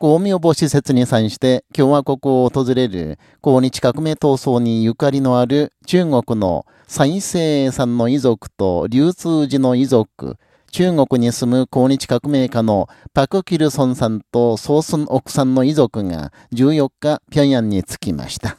公明母施設に際して共和国を訪れる抗日革命闘争にゆかりのある中国の蔡生さんの遺族と流通寺の遺族、中国に住む抗日革命家のパク・キルソンさんとソースン・オクさんの遺族が14日、平壌に着きました。